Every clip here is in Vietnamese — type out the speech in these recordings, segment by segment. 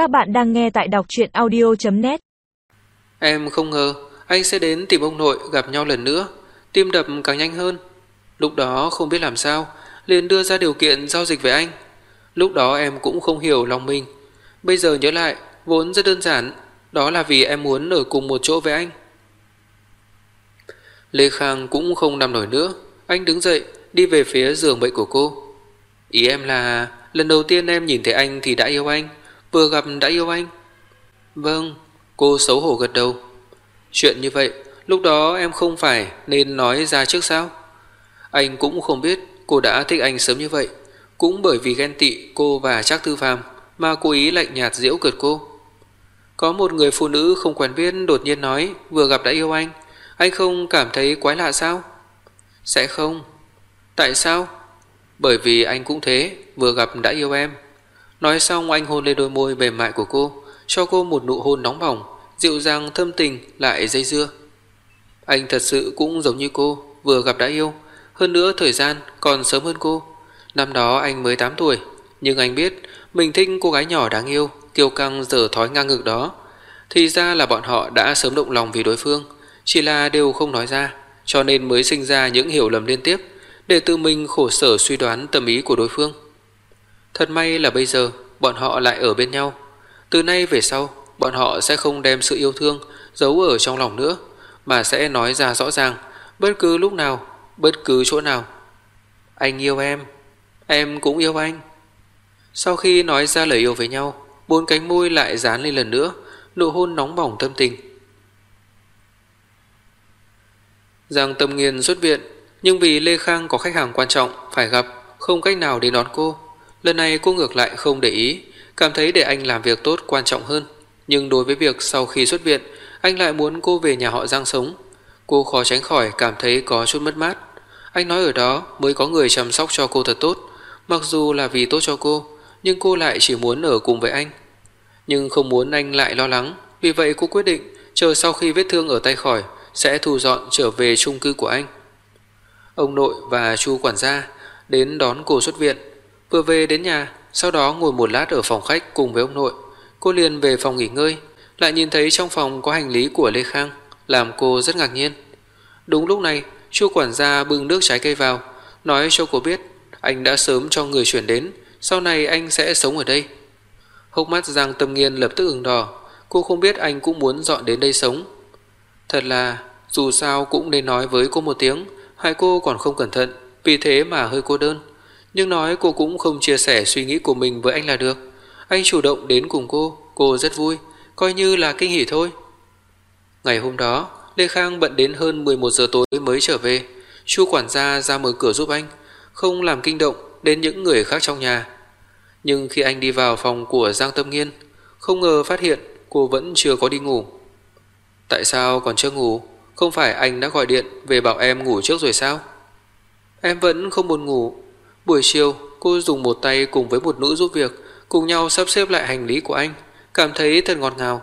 Các bạn đang nghe tại đọc chuyện audio.net Em không ngờ anh sẽ đến tìm ông nội gặp nhau lần nữa, tim đập càng nhanh hơn. Lúc đó không biết làm sao, liền đưa ra điều kiện giao dịch với anh. Lúc đó em cũng không hiểu lòng mình. Bây giờ nhớ lại, vốn rất đơn giản, đó là vì em muốn ở cùng một chỗ với anh. Lê Khang cũng không nằm nổi nữa, anh đứng dậy, đi về phía giường bệnh của cô. Ý em là lần đầu tiên em nhìn thấy anh thì đã yêu anh, vừa gặp đã yêu anh. Vâng, cô xấu hổ gật đầu. Chuyện như vậy, lúc đó em không phải nên nói ra trước sao? Anh cũng không biết cô đã thích anh sớm như vậy, cũng bởi vì ghen tị cô và Trác Tư Phàm mà cố ý lạnh nhạt giễu cợt cô. Có một người phụ nữ không quen biết đột nhiên nói vừa gặp đã yêu anh, anh không cảm thấy quái lạ sao? Sẽ không. Tại sao? Bởi vì anh cũng thế, vừa gặp đã yêu em. Nói xong anh hôn lên đôi môi mềm mại của cô, cho cô một nụ hôn nóng bỏng, dịu dàng thâm tình lại dây dưa. Anh thật sự cũng giống như cô, vừa gặp đã yêu, hơn nữa thời gian còn sớm hơn cô. Năm đó anh mới 8 tuổi, nhưng anh biết mình thích cô gái nhỏ đáng yêu, kiêu căng dở thói ngang ngược đó. Thì ra là bọn họ đã sớm động lòng vì đối phương, chỉ là đều không nói ra, cho nên mới sinh ra những hiểu lầm liên tiếp, để tự mình khổ sở suy đoán tâm ý của đối phương. Thật may là bây giờ bọn họ lại ở bên nhau. Từ nay về sau, bọn họ sẽ không đem sự yêu thương giấu ở trong lòng nữa, mà sẽ nói ra rõ ràng, bất cứ lúc nào, bất cứ chỗ nào. Anh yêu em, em cũng yêu anh. Sau khi nói ra lời yêu với nhau, bốn cánh môi lại dán lên lần nữa, nụ hôn nóng bỏng tâm tình. Giang Tâm Nghiên xuất viện, nhưng vì Lê Khang có khách hàng quan trọng phải gặp, không cách nào đến đón cô. Lần này cô ngược lại không để ý, cảm thấy để anh làm việc tốt quan trọng hơn. Nhưng đối với việc sau khi xuất viện, anh lại muốn cô về nhà họ Giang sống. Cô khó tránh khỏi cảm thấy có chút mất mát. Anh nói ở đó mới có người chăm sóc cho cô thật tốt, mặc dù là vì tốt cho cô, nhưng cô lại chỉ muốn ở cùng với anh. Nhưng không muốn anh lại lo lắng, vì vậy cô quyết định chờ sau khi vết thương ở tay khỏi sẽ thu dọn trở về chung cư của anh. Ông nội và chu quản gia đến đón cô xuất viện, vừa về đến nhà, sau đó ngồi một lát ở phòng khách cùng với ông nội. Cô liền về phòng nghỉ ngơi, lại nhìn thấy trong phòng có hành lý của Lê Khang, làm cô rất ngạc nhiên. Đúng lúc này, chu quản gia bưng nước trái cây vào, nói cho cô biết anh đã sớm cho người chuyển đến, sau này anh sẽ sống ở đây. Hốc mắt Giang Tâm Nghiên lập tức ửng đỏ, cô không biết anh cũng muốn dọn đến đây sống. Thật là, dù sao cũng nên nói với cô một tiếng, hai cô còn không cẩn thận, vì thế mà hơi cô đơn. Nhưng nói cô cũng không chia sẻ suy nghĩ của mình với anh là được. Anh chủ động đến cùng cô, cô rất vui, coi như là kinh hỉ thôi. Ngày hôm đó, Lê Khang bận đến hơn 11 giờ tối mới trở về. Chu quản gia ra mở cửa giúp anh, không làm kinh động đến những người khác trong nhà. Nhưng khi anh đi vào phòng của Giang Tâm Nghiên, không ngờ phát hiện cô vẫn chưa có đi ngủ. Tại sao còn chưa ngủ? Không phải anh đã gọi điện về bảo em ngủ trước rồi sao? Em vẫn không buồn ngủ. Buổi chiều, cô dùng một tay cùng với một nữ giúp việc, cùng nhau sắp xếp lại hành lý của anh, cảm thấy thật ngọt ngào.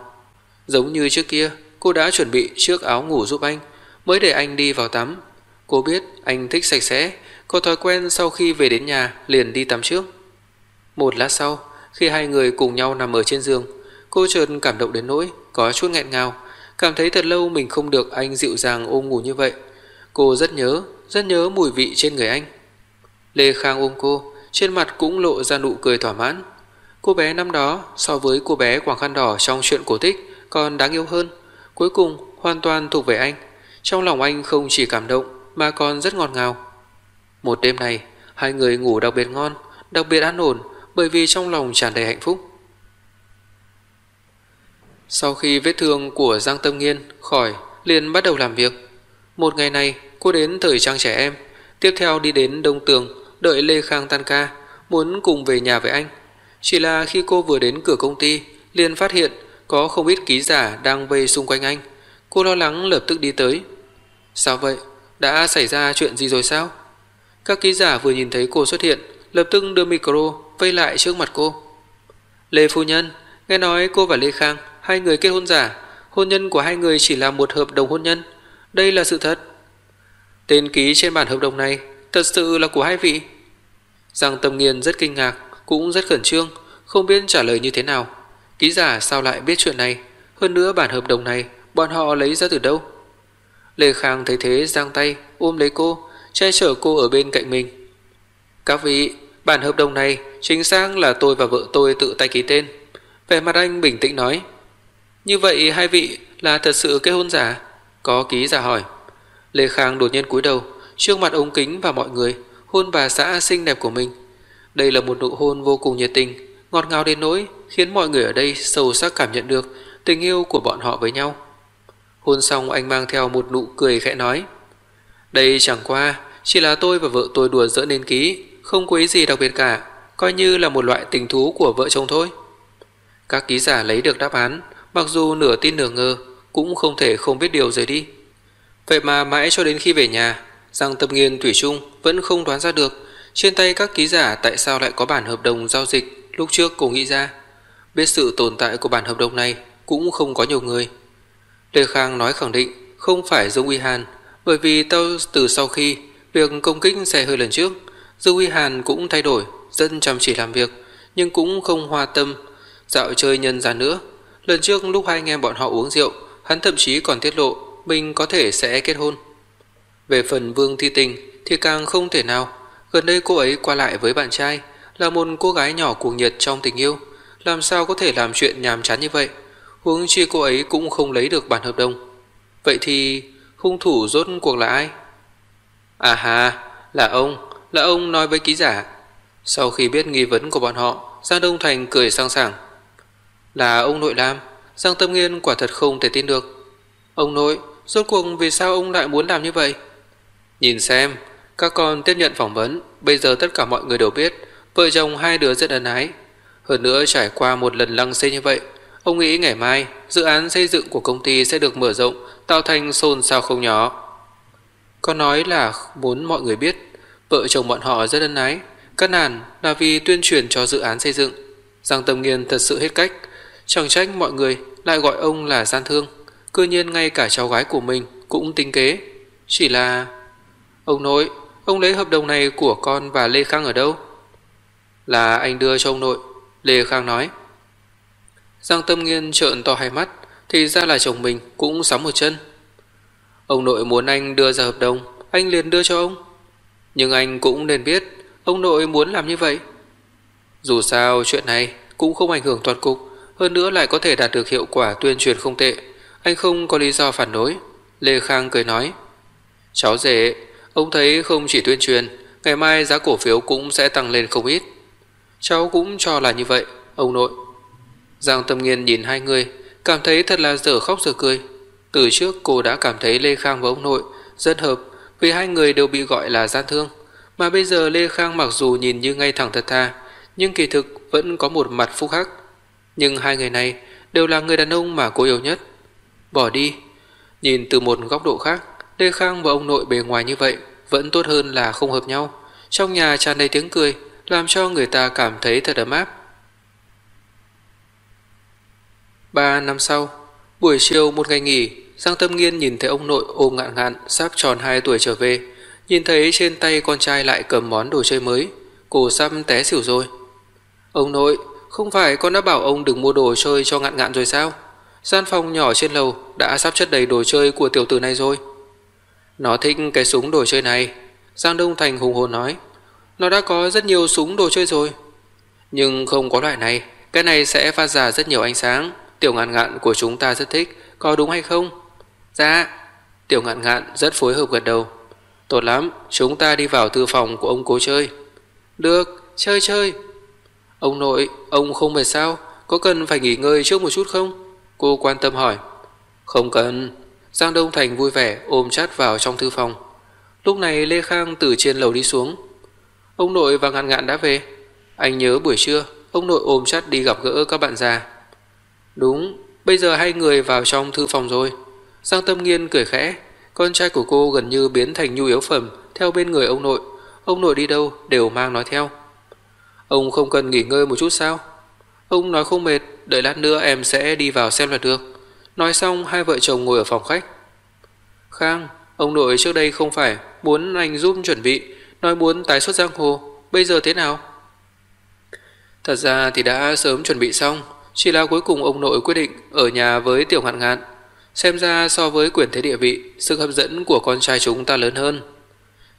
Giống như trước kia, cô đã chuẩn bị chiếc áo ngủ giúp anh, mới để anh đi vào tắm. Cô biết anh thích sạch sẽ, có thói quen sau khi về đến nhà liền đi tắm trước. Một lát sau, khi hai người cùng nhau nằm ở trên giường, cô chợt cảm động đến nỗi có chút nghẹn ngào, cảm thấy thật lâu mình không được anh dịu dàng ôm ngủ như vậy. Cô rất nhớ, rất nhớ mùi vị trên người anh. Lê Khang ôm cô, trên mặt cũng lộ ra nụ cười thỏa mãn. Cô bé năm đó so với cô bé quảng khăn đỏ trong chuyện cổ tích còn đáng yêu hơn. Cuối cùng hoàn toàn thuộc về anh. Trong lòng anh không chỉ cảm động mà còn rất ngọt ngào. Một đêm này, hai người ngủ đặc biệt ngon, đặc biệt an ổn bởi vì trong lòng tràn đầy hạnh phúc. Sau khi vết thương của Giang Tâm Nghiên khỏi, liền bắt đầu làm việc. Một ngày này, cô đến thời trang trẻ em, tiếp theo đi đến Đông Tường, đợi Lê Khang tan ca, muốn cùng về nhà với anh. Chỉ là khi cô vừa đến cửa công ty, liền phát hiện có không ít ký giả đang vây xung quanh anh. Cô lo lắng lập tức đi tới. Sao vậy? Đã xảy ra chuyện gì rồi sao? Các ký giả vừa nhìn thấy cô xuất hiện, lập tức đưa micro vây lại trước mặt cô. Lê Phu Nhân, nghe nói cô và Lê Khang hai người kết hôn giả, hôn nhân của hai người chỉ là một hợp đồng hôn nhân. Đây là sự thật. Tên ký trên bản hợp đồng này thật sự là của hai vị. Giang Tâm Nghiên rất kinh ngạc, cũng rất khẩn trương, không biết trả lời như thế nào. Ký giả sao lại biết chuyện này? Hơn nữa bản hợp đồng này bọn họ lấy ra từ đâu? Lê Khang thấy thế giang tay ôm lấy cô, che chở cô ở bên cạnh mình. Các vị, bản hợp đồng này chính xác là tôi và vợ tôi tự tay ký tên. Vẻ mặt anh bình tĩnh nói. Như vậy hai vị là thật sự kết hôn giả? Có ký giả hỏi. Lê Khang đột nhiên cúi đầu, trước mặt ống kính và mọi người, hôn bà xã xinh đẹp của mình. Đây là một nụ hôn vô cùng nhiệt tình, ngọt ngào đến nỗi khiến mọi người ở đây sâu sắc cảm nhận được tình yêu của bọn họ với nhau. Hôn xong anh mang theo một nụ cười khẽ nói Đây chẳng qua Chỉ là tôi và vợ tôi đùa giỡn nên ký Không có ý gì đặc biệt cả Coi như là một loại tình thú của vợ chồng thôi Các ký giả lấy được đáp án Mặc dù nửa tin nửa ngờ Cũng không thể không biết điều rồi đi Vậy mà mãi cho đến khi về nhà Giang Tâm Nghiên Thủy Trung vẫn không đoán ra được Trên tay các ký giả tại sao lại có bản hợp đồng giao dịch Lúc trước cô nghĩ ra Biết sự tồn tại của bản hợp đồng này Cũng không có nhiều người Lê Khang nói khẳng định không phải Dương Uy Hàn, bởi vì tao từ sau khi việc công kích xe hơi lần trước, Dương Uy Hàn cũng thay đổi, dân chăm chỉ làm việc, nhưng cũng không hoa tâm dạo chơi nhân gian nữa. Lần trước lúc hai anh em bọn họ uống rượu, hắn thậm chí còn tiết lộ mình có thể sẽ kết hôn. Về phần Vương Thi Tình thì càng không thể nào, gần đây cô ấy qua lại với bạn trai, là một cô gái nhỏ cuồng nhiệt trong tình yêu, làm sao có thể làm chuyện nhàm chán như vậy? huống chi cô ấy cũng không lấy được bản hợp đồng. Vậy thì hung thủ rốt cuộc là ai? À hà, là ông, là ông nói với ký giả. Sau khi biết nghi vấn của bọn họ, Giang Đông Thành cười sang sảng. Là ông nội làm, Giang Tâm Nghiên quả thật không thể tin được. Ông nội, rốt cuộc vì sao ông lại muốn làm như vậy? Nhìn xem, các con tiếp nhận phỏng vấn, bây giờ tất cả mọi người đều biết, vợ chồng hai đứa rất ân ái. Hơn nữa trải qua một lần lăng xê như vậy, Ông nghĩ ngày mai dự án xây dựng của công ty sẽ được mở rộng, tạo thành xôn xao không nhỏ. con nói là muốn mọi người biết vợ chồng bọn họ rất ân ái, căn nàn là vì tuyên truyền cho dự án xây dựng. Giang Tâm Nghiên thật sự hết cách, chẳng trách mọi người lại gọi ông là gian thương, cư nhiên ngay cả cháu gái của mình cũng tính kế. Chỉ là... Ông nội, ông lấy hợp đồng này của con và Lê Khang ở đâu? Là anh đưa cho ông nội, Lê Khang nói. Giang Tâm Nghiên trợn to hai mắt, thì ra là chồng mình cũng sắm một chân. Ông nội muốn anh đưa ra hợp đồng, anh liền đưa cho ông. Nhưng anh cũng nên biết, ông nội muốn làm như vậy. Dù sao chuyện này cũng không ảnh hưởng toàn cục, hơn nữa lại có thể đạt được hiệu quả tuyên truyền không tệ. Anh không có lý do phản đối. Lê Khang cười nói, Cháu rể, ông thấy không chỉ tuyên truyền, ngày mai giá cổ phiếu cũng sẽ tăng lên không ít. Cháu cũng cho là như vậy, ông nội. Giang Tâm Nghiên nhìn hai người, cảm thấy thật là dở khóc dở cười. Từ trước cô đã cảm thấy Lê Khang và ông nội rất hợp vì hai người đều bị gọi là gian thương. Mà bây giờ Lê Khang mặc dù nhìn như ngay thẳng thật tha, nhưng kỳ thực vẫn có một mặt phúc hắc. Nhưng hai người này đều là người đàn ông mà cô yêu nhất. Bỏ đi. Nhìn từ một góc độ khác, Lê Khang và ông nội bề ngoài như vậy vẫn tốt hơn là không hợp nhau. Trong nhà tràn đầy tiếng cười, làm cho người ta cảm thấy thật ấm áp. Ba năm sau, buổi chiều một ngày nghỉ, Giang Tâm Nghiên nhìn thấy ông nội ôm ngạn ngạn sắp tròn 2 tuổi trở về, nhìn thấy trên tay con trai lại cầm món đồ chơi mới, cô sắp té xỉu rồi. Ông nội, không phải con đã bảo ông đừng mua đồ chơi cho ngạn ngạn rồi sao? Gian phòng nhỏ trên lầu đã sắp chất đầy đồ chơi của tiểu tử này rồi. Nó thích cái súng đồ chơi này, Giang Đông Thành hùng hồn nói. Nó đã có rất nhiều súng đồ chơi rồi. Nhưng không có loại này, cái này sẽ phát ra rất nhiều ánh sáng, Tiểu ngạn ngạn của chúng ta rất thích, có đúng hay không? Dạ. Tiểu ngạn ngạn rất phối hợp gật đầu. Tốt lắm, chúng ta đi vào thư phòng của ông cố chơi. Được, chơi chơi. Ông nội, ông không mệt sao? Có cần phải nghỉ ngơi trước một chút không? Cô quan tâm hỏi. Không cần. Giang Đông Thành vui vẻ ôm chát vào trong thư phòng. Lúc này Lê Khang từ trên lầu đi xuống. Ông nội và ngạn ngạn đã về. Anh nhớ buổi trưa, ông nội ôm chát đi gặp gỡ các bạn già. Đúng, bây giờ hai người vào trong thư phòng rồi. Giang Tâm Nghiên cười khẽ, con trai của cô gần như biến thành nhu yếu phẩm theo bên người ông nội. Ông nội đi đâu đều mang nói theo. Ông không cần nghỉ ngơi một chút sao? Ông nói không mệt, đợi lát nữa em sẽ đi vào xem là được. Nói xong hai vợ chồng ngồi ở phòng khách. Khang, ông nội trước đây không phải muốn anh giúp chuẩn bị, nói muốn tái xuất giang hồ, bây giờ thế nào? Thật ra thì đã sớm chuẩn bị xong, chỉ là cuối cùng ông nội quyết định ở nhà với tiểu ngạn ngạn. Xem ra so với quyền thế địa vị, sức hấp dẫn của con trai chúng ta lớn hơn.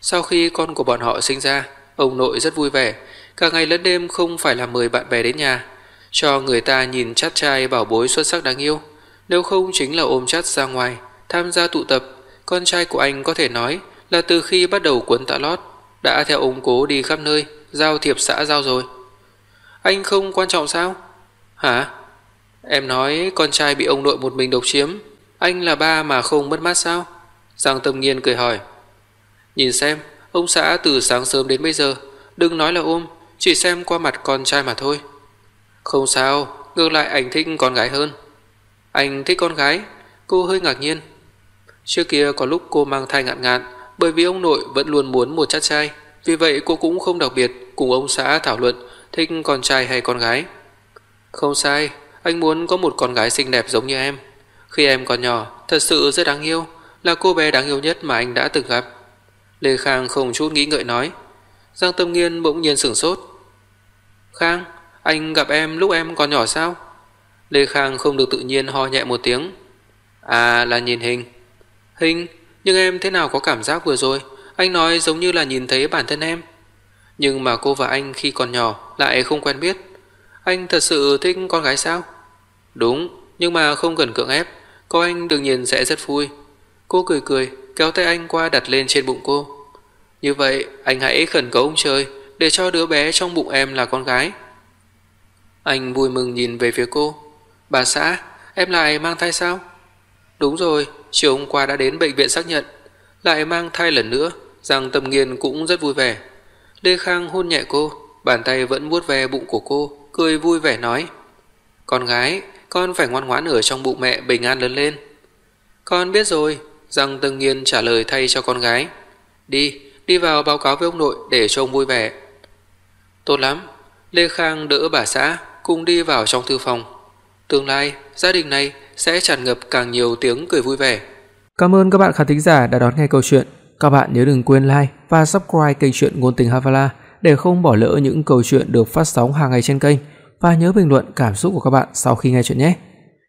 Sau khi con của bọn họ sinh ra, ông nội rất vui vẻ, cả ngày lẫn đêm không phải là mời bạn bè đến nhà, cho người ta nhìn chát trai bảo bối xuất sắc đáng yêu, nếu không chính là ôm chát ra ngoài, tham gia tụ tập, con trai của anh có thể nói là từ khi bắt đầu cuốn tạ lót, đã theo ông cố đi khắp nơi, giao thiệp xã giao rồi. Anh không quan trọng sao? Hả? Em nói con trai bị ông nội một mình độc chiếm, anh là ba mà không mất mát sao? Giang Tâm Nghiên cười hỏi. Nhìn xem, ông xã từ sáng sớm đến bây giờ, đừng nói là ôm, chỉ xem qua mặt con trai mà thôi. Không sao, ngược lại anh thích con gái hơn. Anh thích con gái? Cô hơi ngạc nhiên. Trước kia có lúc cô mang thai ngạn ngạn, bởi vì ông nội vẫn luôn muốn một chát trai, vì vậy cô cũng không đặc biệt cùng ông xã thảo luận thích con trai hay con gái. Không sai, anh muốn có một con gái xinh đẹp giống như em. Khi em còn nhỏ, thật sự rất đáng yêu, là cô bé đáng yêu nhất mà anh đã từng gặp. Lê Khang không chút nghĩ ngợi nói. Giang Tâm Nghiên bỗng nhiên sửng sốt. Khang, anh gặp em lúc em còn nhỏ sao? Lê Khang không được tự nhiên ho nhẹ một tiếng. À là nhìn hình. Hình, nhưng em thế nào có cảm giác vừa rồi, anh nói giống như là nhìn thấy bản thân em. Nhưng mà cô và anh khi còn nhỏ lại không quen biết. Anh thật sự thích con gái sao? Đúng, nhưng mà không cần cưỡng ép, cô anh đương nhiên sẽ rất vui. Cô cười cười, kéo tay anh qua đặt lên trên bụng cô. Như vậy, anh hãy khẩn cầu ông trời để cho đứa bé trong bụng em là con gái. Anh vui mừng nhìn về phía cô. Bà xã, em lại mang thai sao? Đúng rồi, chiều hôm qua đã đến bệnh viện xác nhận. Lại mang thai lần nữa, rằng tâm nghiên cũng rất vui vẻ. Lê Khang hôn nhẹ cô, bàn tay vẫn vuốt ve bụng của cô, cười vui vẻ nói. Con gái, con phải ngoan ngoãn ở trong bụng mẹ bình an lớn lên. Con biết rồi, rằng tâm Nghiên trả lời thay cho con gái. Đi, đi vào báo cáo với ông nội để cho ông vui vẻ. Tốt lắm, Lê Khang đỡ bà xã cùng đi vào trong thư phòng. Tương lai, gia đình này sẽ tràn ngập càng nhiều tiếng cười vui vẻ. Cảm ơn các bạn khán thính giả đã đón nghe câu chuyện. Các bạn nhớ đừng quên like và subscribe kênh truyện ngôn tình Havala để không bỏ lỡ những câu chuyện được phát sóng hàng ngày trên kênh và nhớ bình luận cảm xúc của các bạn sau khi nghe chuyện nhé.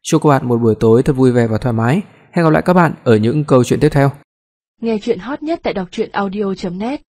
Chúc các bạn một buổi tối thật vui vẻ và thoải mái. Hẹn gặp lại các bạn ở những câu chuyện tiếp theo. Nghe chuyện hot nhất tại đọc truyện audio net